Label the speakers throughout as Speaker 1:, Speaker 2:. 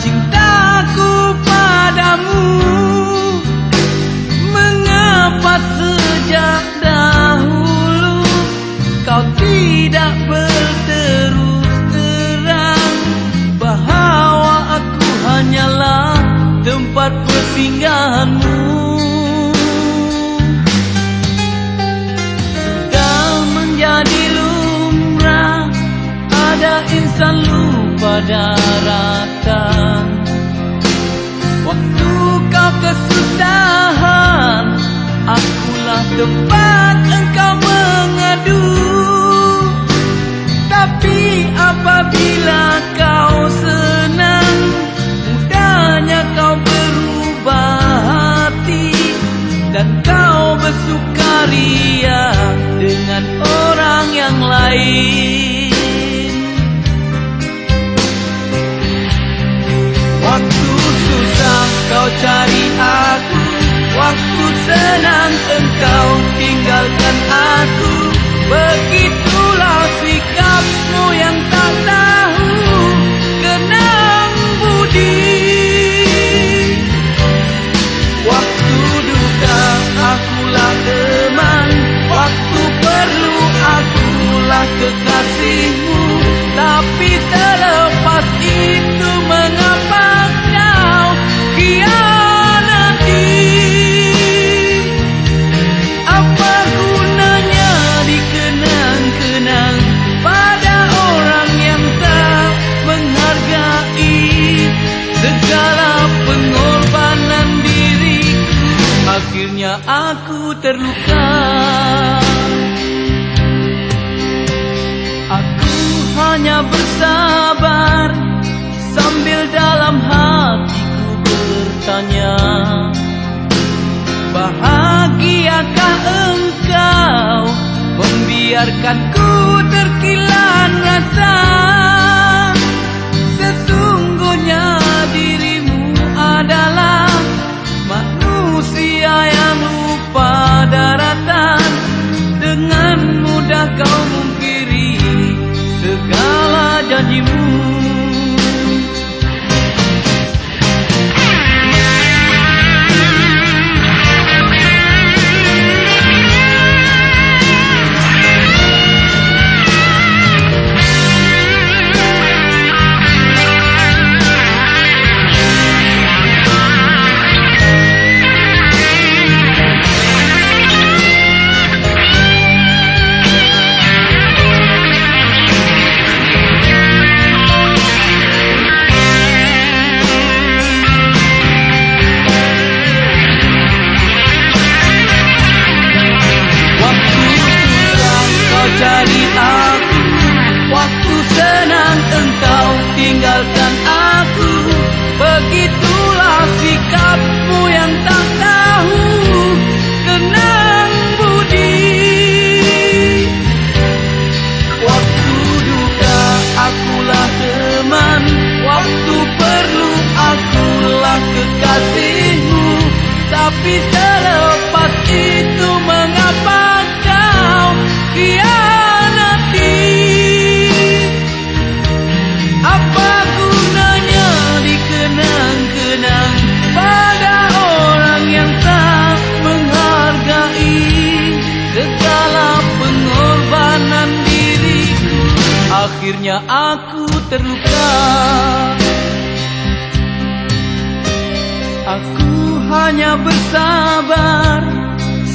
Speaker 1: cintaku padamu. Mengapa sejak dahulu Kau tidak berterus terang Bahwa aku hanyalah tempat persinggahanmu. Sudah menjadi lumrah Ada insan lupa daratan Akulah tempat engkau mengadu. Tapi apabila kau senang Mudahnya kau berubah hati. Dan kau bersukaria dengan orang yang lain Waktu senang engkau tinggalkan aku. Begitulah sikapmu yang aku terluka. Aku hanya bersabar Sambil dalam hatiku bertanya Bahagiakah engkau Membiarkanku terkilan rasa Akhirnya aku terluka. Aku hanya bersabar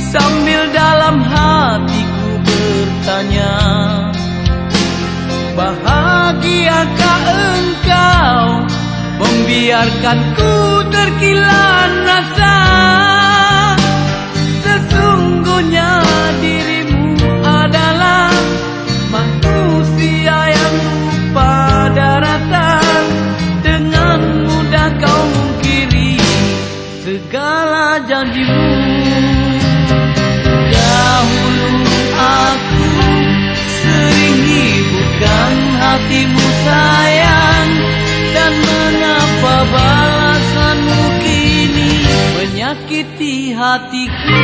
Speaker 1: Sambil dalam hatiku bertanya Bahagiakah engkau Membiarkanku terkilan rasa? Sesungguhnya Segala janjimu. Dahulu aku sering hiburkan hatimu sayang. Dan mengapa balasanmu kini menyakiti hatiku